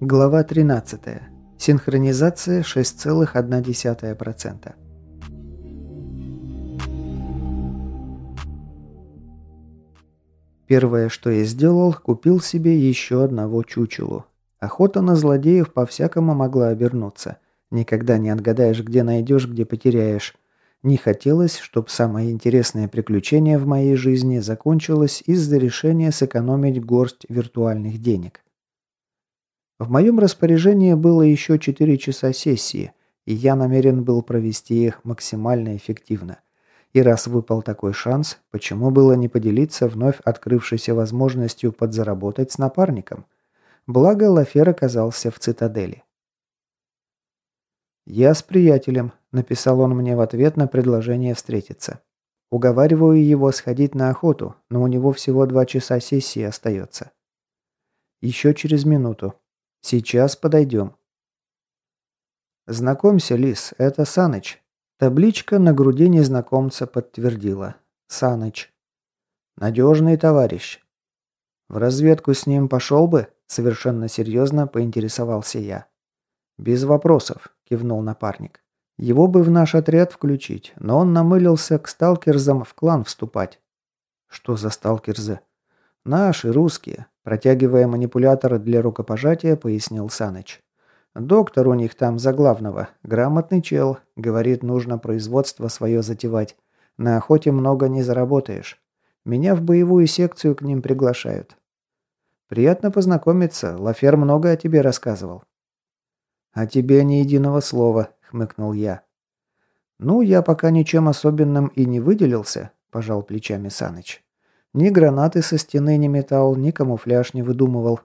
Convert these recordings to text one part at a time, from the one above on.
Глава 13. Синхронизация 6,1%. Первое, что я сделал, купил себе еще одного чучелу. Охота на злодеев по-всякому могла обернуться. Никогда не отгадаешь, где найдешь, где потеряешь. Не хотелось, чтобы самое интересное приключение в моей жизни закончилось из-за решения сэкономить горсть виртуальных денег. В моем распоряжении было еще 4 часа сессии, и я намерен был провести их максимально эффективно. И раз выпал такой шанс, почему было не поделиться вновь открывшейся возможностью подзаработать с напарником? Благо, Лафер оказался в цитадели. «Я с приятелем», – написал он мне в ответ на предложение встретиться. «Уговариваю его сходить на охоту, но у него всего два часа сессии остается». «Еще через минуту. Сейчас подойдем. Знакомься, Лис, это Саныч. Табличка на груди незнакомца подтвердила. Саныч. Надежный товарищ. В разведку с ним пошел бы? Совершенно серьезно поинтересовался я. Без вопросов, кивнул напарник. Его бы в наш отряд включить, но он намылился к сталкерзам в клан вступать. Что за сталкерзы? Наши, русские. Протягивая манипулятор для рукопожатия, пояснил Саныч. «Доктор у них там за главного. Грамотный чел. Говорит, нужно производство свое затевать. На охоте много не заработаешь. Меня в боевую секцию к ним приглашают. Приятно познакомиться. Лафер много о тебе рассказывал». «О тебе ни единого слова», — хмыкнул я. «Ну, я пока ничем особенным и не выделился», – пожал плечами Саныч. Ни гранаты со стены не метал, ни камуфляж не выдумывал.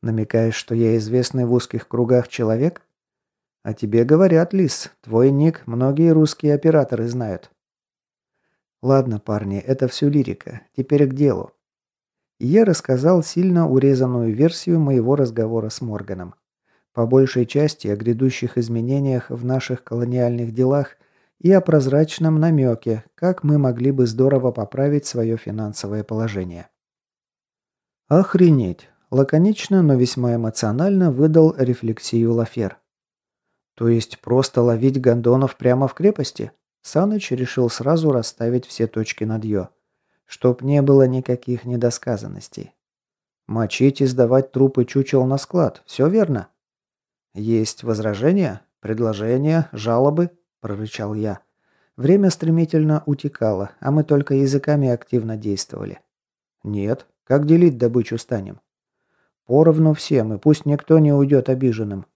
Намекаешь, что я известный в узких кругах человек? А тебе говорят, Лис, твой ник многие русские операторы знают. Ладно, парни, это все лирика. Теперь к делу. Я рассказал сильно урезанную версию моего разговора с Морганом. По большей части о грядущих изменениях в наших колониальных делах – и о прозрачном намеке, как мы могли бы здорово поправить свое финансовое положение. Охренеть! Лаконично, но весьма эмоционально выдал рефлексию Лафер. То есть просто ловить гондонов прямо в крепости? Саныч решил сразу расставить все точки над «ё». Чтоб не было никаких недосказанностей. Мочить и сдавать трупы чучел на склад. Все верно? Есть возражения, предложения, жалобы? – прорычал я. Время стремительно утекало, а мы только языками активно действовали. «Нет. Как делить добычу станем?» «Поровну всем, и пусть никто не уйдет обиженным».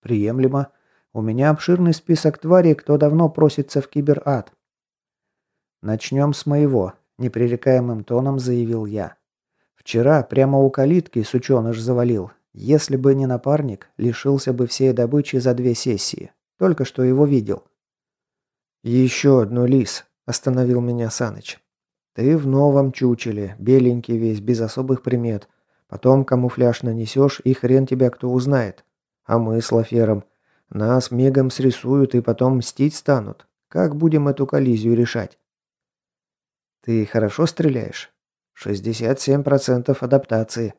«Приемлемо. У меня обширный список тварей, кто давно просится в киберад». «Начнем с моего», – непререкаемым тоном заявил я. «Вчера прямо у калитки сученыш завалил. Если бы не напарник, лишился бы всей добычи за две сессии. Только что его видел». «Еще одно, Лис», – остановил меня Саныч. «Ты в новом чучеле, беленький весь, без особых примет. Потом камуфляж нанесешь, и хрен тебя кто узнает. А мы с Лафером. Нас мигом срисуют и потом мстить станут. Как будем эту коллизию решать?» «Ты хорошо стреляешь?» «67% адаптации».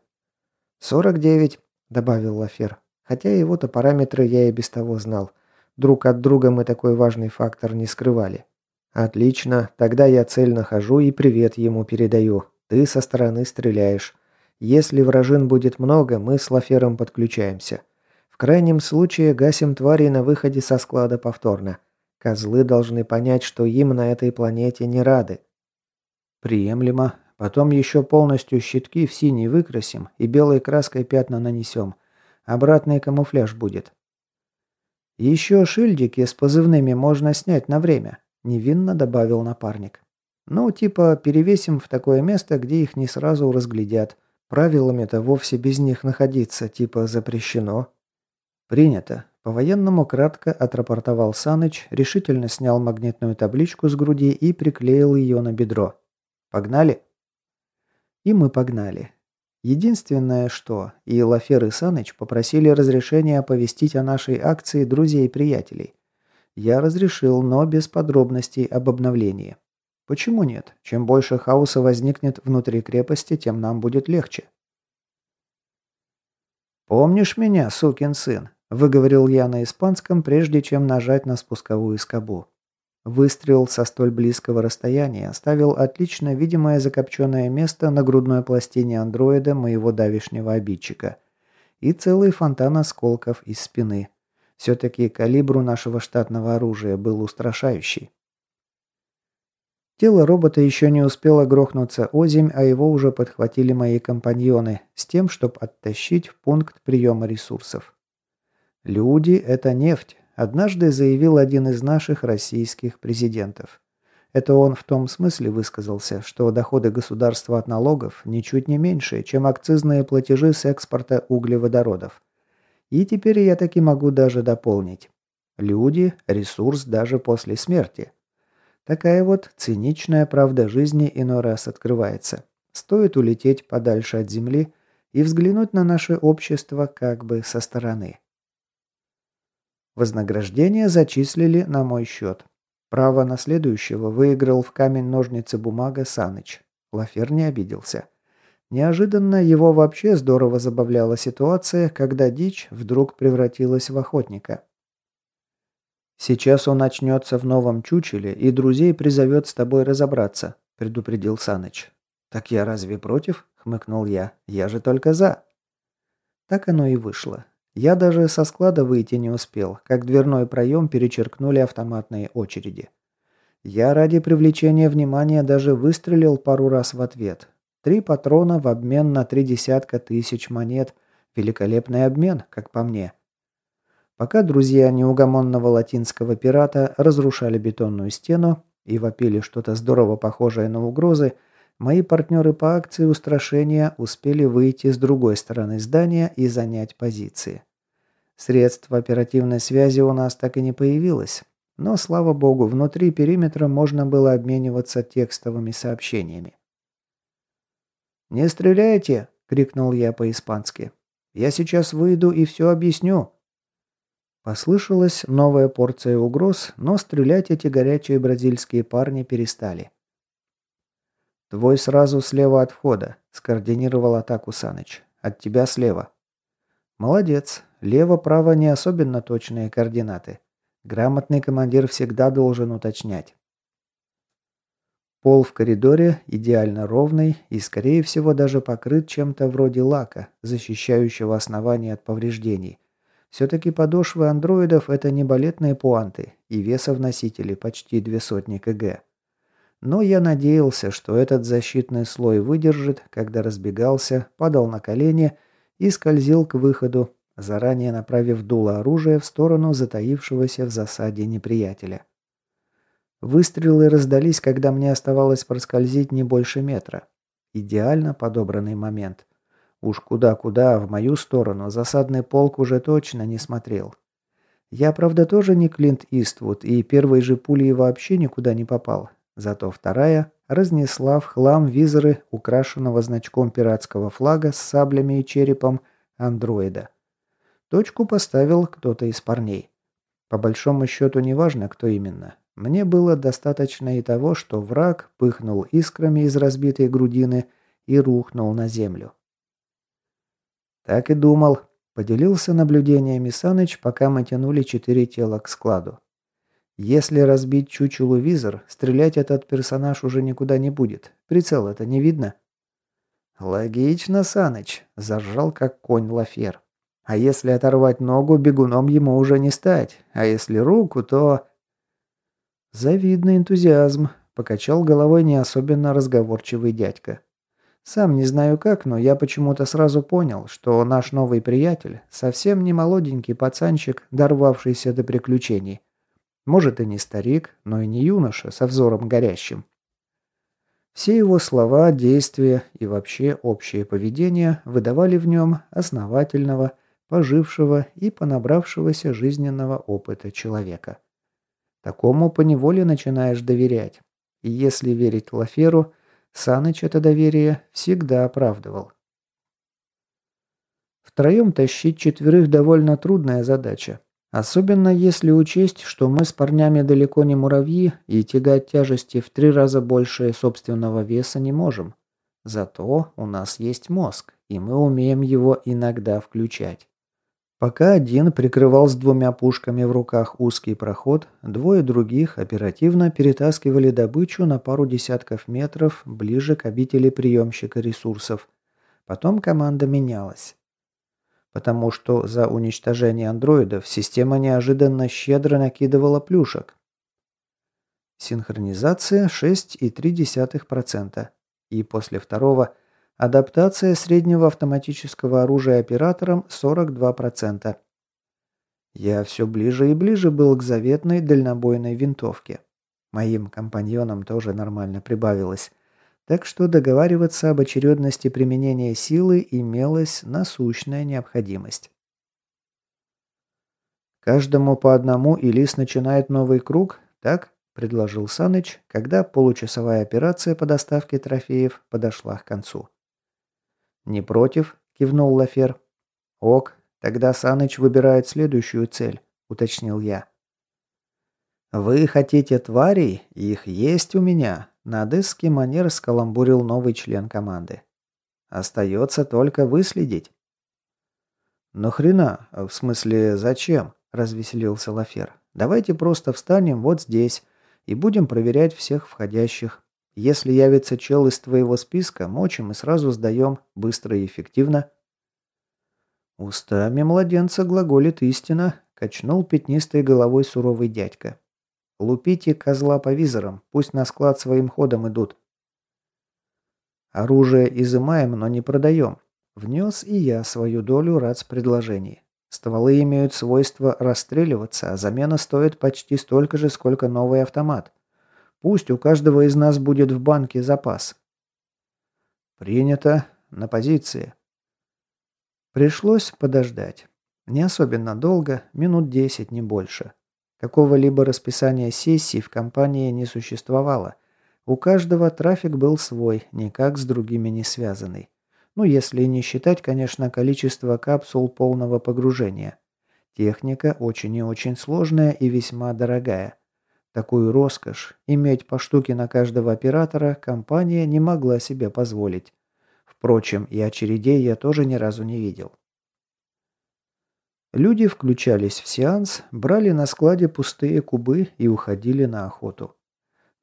«49», – добавил Лафер. Хотя его-то параметры я и без того знал. Друг от друга мы такой важный фактор не скрывали. Отлично, тогда я цель нахожу и привет ему передаю. Ты со стороны стреляешь. Если вражин будет много, мы с Лафером подключаемся. В крайнем случае гасим тварей на выходе со склада повторно. Козлы должны понять, что им на этой планете не рады. Приемлемо. Потом еще полностью щитки в синий выкрасим и белой краской пятна нанесем. Обратный камуфляж будет. «Еще шильдики с позывными можно снять на время», – невинно добавил напарник. «Ну, типа, перевесим в такое место, где их не сразу разглядят. Правилами-то вовсе без них находиться, типа, запрещено». «Принято». По-военному кратко отрапортовал Саныч, решительно снял магнитную табличку с груди и приклеил ее на бедро. «Погнали?» И мы погнали. Единственное, что и Лафер и Саныч попросили разрешения оповестить о нашей акции друзей и приятелей. Я разрешил, но без подробностей об обновлении. Почему нет? Чем больше хаоса возникнет внутри крепости, тем нам будет легче. «Помнишь меня, сукин сын?» – выговорил я на испанском, прежде чем нажать на спусковую скобу. Выстрел со столь близкого расстояния оставил отлично видимое закопченное место на грудной пластине андроида моего давишнего обидчика и целый фонтан осколков из спины. Все-таки калибру нашего штатного оружия был устрашающий. Тело робота еще не успело грохнуться озимь, а его уже подхватили мои компаньоны с тем, чтобы оттащить в пункт приема ресурсов. Люди – это нефть, однажды заявил один из наших российских президентов. Это он в том смысле высказался, что доходы государства от налогов ничуть не меньше, чем акцизные платежи с экспорта углеводородов. И теперь я таки могу даже дополнить. Люди – ресурс даже после смерти. Такая вот циничная правда жизни иной раз открывается. Стоит улететь подальше от Земли и взглянуть на наше общество как бы со стороны. Вознаграждение зачислили на мой счет. Право на следующего выиграл в камень-ножницы-бумага Саныч. Лафер не обиделся. Неожиданно его вообще здорово забавляла ситуация, когда дичь вдруг превратилась в охотника. «Сейчас он очнется в новом чучеле и друзей призовет с тобой разобраться», – предупредил Саныч. «Так я разве против?» – хмыкнул я. «Я же только за». Так оно и вышло. Я даже со склада выйти не успел, как дверной проем перечеркнули автоматные очереди. Я ради привлечения внимания даже выстрелил пару раз в ответ. Три патрона в обмен на три десятка тысяч монет. Великолепный обмен, как по мне. Пока друзья неугомонного латинского пирата разрушали бетонную стену и вопили что-то здорово похожее на угрозы, мои партнеры по акции устрашения успели выйти с другой стороны здания и занять позиции. Средств оперативной связи у нас так и не появилось, но, слава богу, внутри периметра можно было обмениваться текстовыми сообщениями. «Не стреляйте!» – крикнул я по-испански. «Я сейчас выйду и все объясню!» Послышалась новая порция угроз, но стрелять эти горячие бразильские парни перестали. «Твой сразу слева от входа», – скоординировал атаку Саныч. «От тебя слева». «Молодец. Лево-право не особенно точные координаты. Грамотный командир всегда должен уточнять». Пол в коридоре идеально ровный и, скорее всего, даже покрыт чем-то вроде лака, защищающего основание от повреждений, все-таки подошвы андроидов это не балетные пуанты, и веса в носителе почти две сотни кг. Но я надеялся, что этот защитный слой выдержит, когда разбегался, падал на колени и скользил к выходу, заранее направив дуло оружия в сторону затаившегося в засаде неприятеля. Выстрелы раздались, когда мне оставалось проскользить не больше метра. Идеально подобранный момент. Уж куда-куда, в мою сторону засадный полк уже точно не смотрел. Я, правда, тоже не Клинт Иствуд, и первой же пулей вообще никуда не попал. Зато вторая разнесла в хлам визоры украшенного значком пиратского флага с саблями и черепом андроида. Точку поставил кто-то из парней. По большому счету неважно, кто именно. Мне было достаточно и того, что враг пыхнул искрами из разбитой грудины и рухнул на землю. «Так и думал», – поделился наблюдениями Саныч, пока мы тянули четыре тела к складу. «Если разбить чучелу визор, стрелять этот персонаж уже никуда не будет. Прицел это не видно». «Логично, Саныч», – заржал как конь Лафер. «А если оторвать ногу, бегуном ему уже не стать. А если руку, то...» «Завидный энтузиазм», – покачал головой не особенно разговорчивый дядька. Сам не знаю как, но я почему-то сразу понял, что наш новый приятель совсем не молоденький пацанчик, дорвавшийся до приключений. Может и не старик, но и не юноша со взором горящим. Все его слова, действия и вообще общее поведение выдавали в нем основательного, пожившего и понабравшегося жизненного опыта человека. Такому поневоле начинаешь доверять. И если верить Лаферу – Саныч это доверие всегда оправдывал. Втроем тащить четверых довольно трудная задача. Особенно если учесть, что мы с парнями далеко не муравьи и тягать тяжести в три раза больше собственного веса не можем. Зато у нас есть мозг, и мы умеем его иногда включать. Пока один прикрывал с двумя пушками в руках узкий проход, двое других оперативно перетаскивали добычу на пару десятков метров ближе к обители приемщика ресурсов. Потом команда менялась. Потому что за уничтожение андроидов система неожиданно щедро накидывала плюшек. Синхронизация 6,3%. И после второго Адаптация среднего автоматического оружия оператором 42%. Я все ближе и ближе был к заветной дальнобойной винтовке. Моим компаньонам тоже нормально прибавилось. Так что договариваться об очередности применения силы имелась насущная необходимость. Каждому по одному и лис начинает новый круг, так? предложил Саныч, когда получасовая операция по доставке трофеев подошла к концу. «Не против?» – кивнул Лафер. «Ок, тогда Саныч выбирает следующую цель», – уточнил я. «Вы хотите тварей? Их есть у меня», – на дыске манер скаламбурил новый член команды. «Остается только выследить». «Нахрена? В смысле, зачем?» – развеселился Лафер. «Давайте просто встанем вот здесь и будем проверять всех входящих. Если явится чел из твоего списка, мочим и сразу сдаем, быстро и эффективно». «Устами младенца глаголит истина», — качнул пятнистой головой суровый дядька. «Лупите козла по визорам, пусть на склад своим ходом идут». «Оружие изымаем, но не продаем», — внес и я свою долю рац предложений. Стволы имеют свойство расстреливаться, а замена стоит почти столько же, сколько новый автомат. Пусть у каждого из нас будет в банке запас. Принято. На позиции. Пришлось подождать. Не особенно долго, минут десять, не больше. Какого-либо расписания сессий в компании не существовало. У каждого трафик был свой, никак с другими не связанный. Ну, если не считать, конечно, количество капсул полного погружения. Техника очень и очень сложная и весьма дорогая. Такую роскошь, иметь по штуке на каждого оператора, компания не могла себе позволить. Впрочем, и очередей я тоже ни разу не видел. Люди включались в сеанс, брали на складе пустые кубы и уходили на охоту.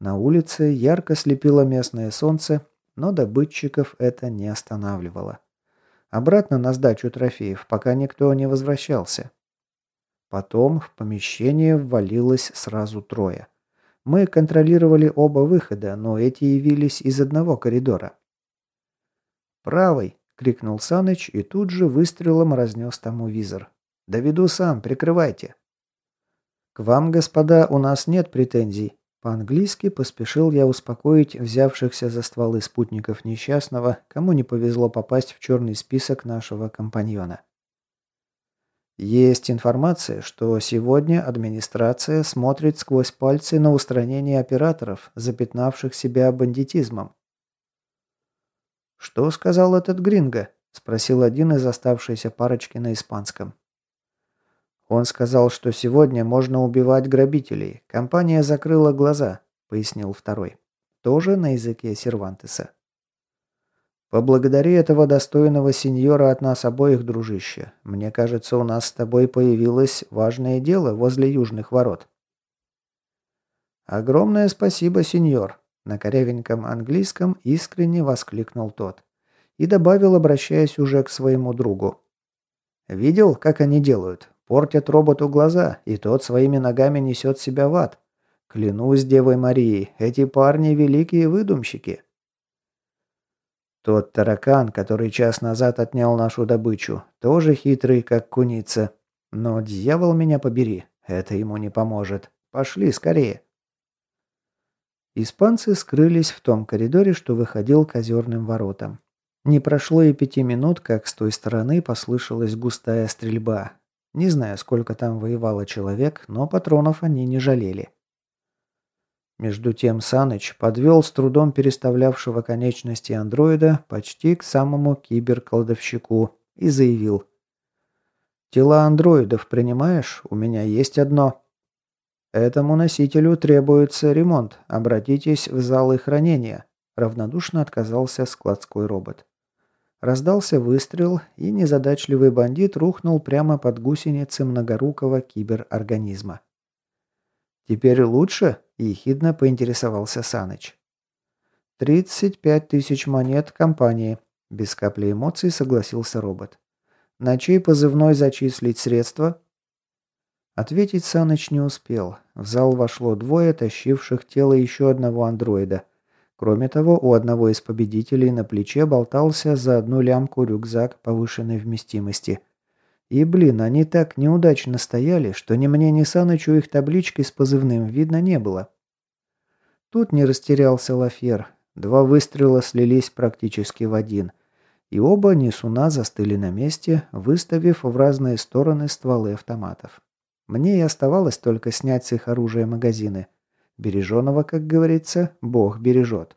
На улице ярко слепило местное солнце, но добытчиков это не останавливало. Обратно на сдачу трофеев, пока никто не возвращался. Потом в помещение ввалилось сразу трое. Мы контролировали оба выхода, но эти явились из одного коридора. «Правый!» — крикнул Саныч и тут же выстрелом разнес тому визор. «Доведу сам, прикрывайте!» «К вам, господа, у нас нет претензий». По-английски поспешил я успокоить взявшихся за стволы спутников несчастного, кому не повезло попасть в черный список нашего компаньона. Есть информация, что сегодня администрация смотрит сквозь пальцы на устранение операторов, запятнавших себя бандитизмом. «Что сказал этот гринго?» – спросил один из оставшейся парочки на испанском. «Он сказал, что сегодня можно убивать грабителей. Компания закрыла глаза», – пояснил второй. Тоже на языке Сервантеса. Поблагодари этого достойного сеньора от нас обоих, дружище. Мне кажется, у нас с тобой появилось важное дело возле южных ворот. Огромное спасибо, сеньор, на корявеньком английском искренне воскликнул тот и добавил, обращаясь уже к своему другу. Видел, как они делают? Портят роботу глаза, и тот своими ногами несет себя в ад. Клянусь Девой Марией, эти парни великие выдумщики. Тот таракан, который час назад отнял нашу добычу, тоже хитрый, как куница. Но дьявол меня побери, это ему не поможет. Пошли скорее. Испанцы скрылись в том коридоре, что выходил к озерным воротам. Не прошло и пяти минут, как с той стороны послышалась густая стрельба. Не знаю, сколько там воевало человек, но патронов они не жалели. Между тем Саныч подвел с трудом переставлявшего конечности андроида почти к самому киберколдовщику и заявил. «Тела андроидов принимаешь? У меня есть одно». «Этому носителю требуется ремонт. Обратитесь в залы хранения», – равнодушно отказался складской робот. Раздался выстрел, и незадачливый бандит рухнул прямо под гусеницы многорукого киберорганизма. «Теперь лучше?» – ехидно поинтересовался Саныч. «Тридцать пять тысяч монет компании», – без капли эмоций согласился робот. «На чей позывной зачислить средства?» Ответить Саныч не успел. В зал вошло двое, тащивших тело еще одного андроида. Кроме того, у одного из победителей на плече болтался за одну лямку рюкзак повышенной вместимости. И, блин, они так неудачно стояли, что ни мне, ни Санычу их таблички с позывным видно не было. Тут не растерялся Лафер. Два выстрела слились практически в один. И оба несуна застыли на месте, выставив в разные стороны стволы автоматов. Мне и оставалось только снять с их оружия магазины. Береженого, как говорится, Бог бережет.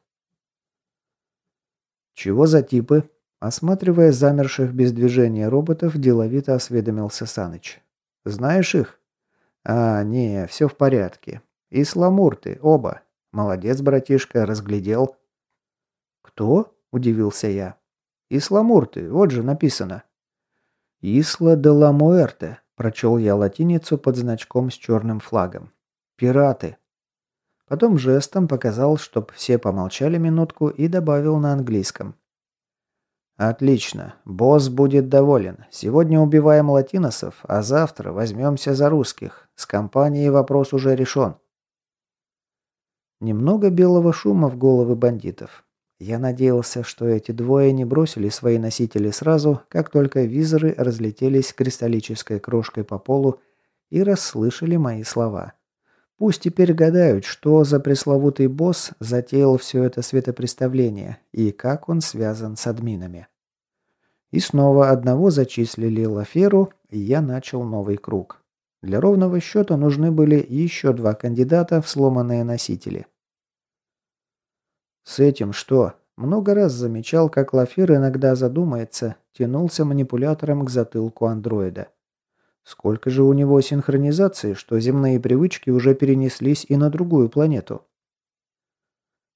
«Чего за типы?» Осматривая замерших без движения роботов, деловито осведомился Саныч. «Знаешь их?» «А, не, все в порядке. Исламурты, оба. Молодец, братишка, разглядел». «Кто?» – удивился я. «Исламурты, вот же написано». «Исла де ла Муэрте», Прочел я латиницу под значком с черным флагом. «Пираты». Потом жестом показал, чтоб все помолчали минутку и добавил на английском. «Отлично. Босс будет доволен. Сегодня убиваем латиносов, а завтра возьмемся за русских. С компанией вопрос уже решен». Немного белого шума в головы бандитов. Я надеялся, что эти двое не бросили свои носители сразу, как только визоры разлетелись кристаллической крошкой по полу и расслышали мои слова. Пусть теперь гадают, что за пресловутый босс затеял все это светопреставление и как он связан с админами. И снова одного зачислили Лаферу, и я начал новый круг. Для ровного счета нужны были еще два кандидата в сломанные носители. С этим что? Много раз замечал, как Лафир иногда задумается, тянулся манипулятором к затылку андроида. Сколько же у него синхронизации, что земные привычки уже перенеслись и на другую планету?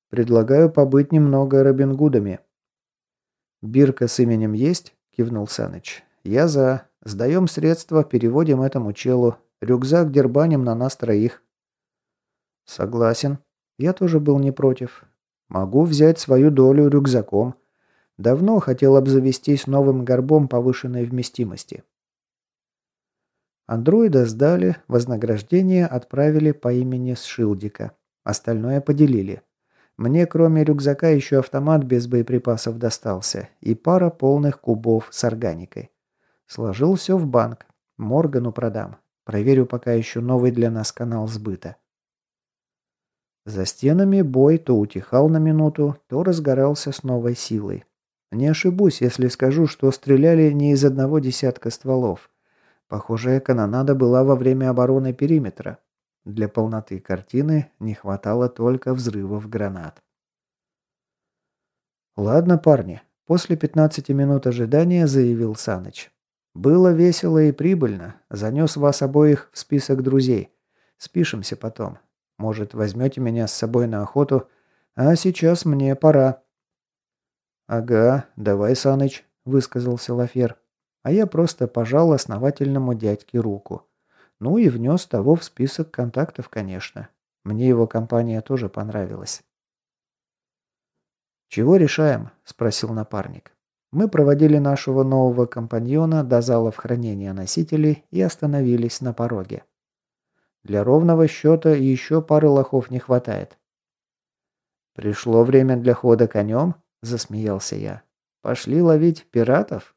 Предлагаю побыть немного Робин Гудами. Бирка с именем есть? кивнул Саныч. Я за. Сдаем средства, переводим этому челу. Рюкзак дербаним на нас троих. Согласен. Я тоже был не против. Могу взять свою долю рюкзаком. Давно хотел обзавестись новым горбом повышенной вместимости. Андроида сдали, вознаграждение отправили по имени Сшилдика. Остальное поделили. Мне, кроме рюкзака, еще автомат без боеприпасов достался и пара полных кубов с органикой. Сложил все в банк. Моргану продам. Проверю пока еще новый для нас канал сбыта. За стенами бой то утихал на минуту, то разгорался с новой силой. Не ошибусь, если скажу, что стреляли не из одного десятка стволов. Похожая канонада была во время обороны периметра. Для полноты картины не хватало только взрывов гранат. «Ладно, парни», – после 15 минут ожидания заявил Саныч. «Было весело и прибыльно. Занес вас обоих в список друзей. Спишемся потом. Может, возьмете меня с собой на охоту? А сейчас мне пора». «Ага, давай, Саныч», — высказался Лафер. А я просто пожал основательному дядьке руку. Ну и внес того в список контактов, конечно. Мне его компания тоже понравилась. «Чего решаем?» – спросил напарник. Мы проводили нашего нового компаньона до залов хранения носителей и остановились на пороге. Для ровного счета еще пары лохов не хватает. «Пришло время для хода конем?» – засмеялся я. «Пошли ловить пиратов?»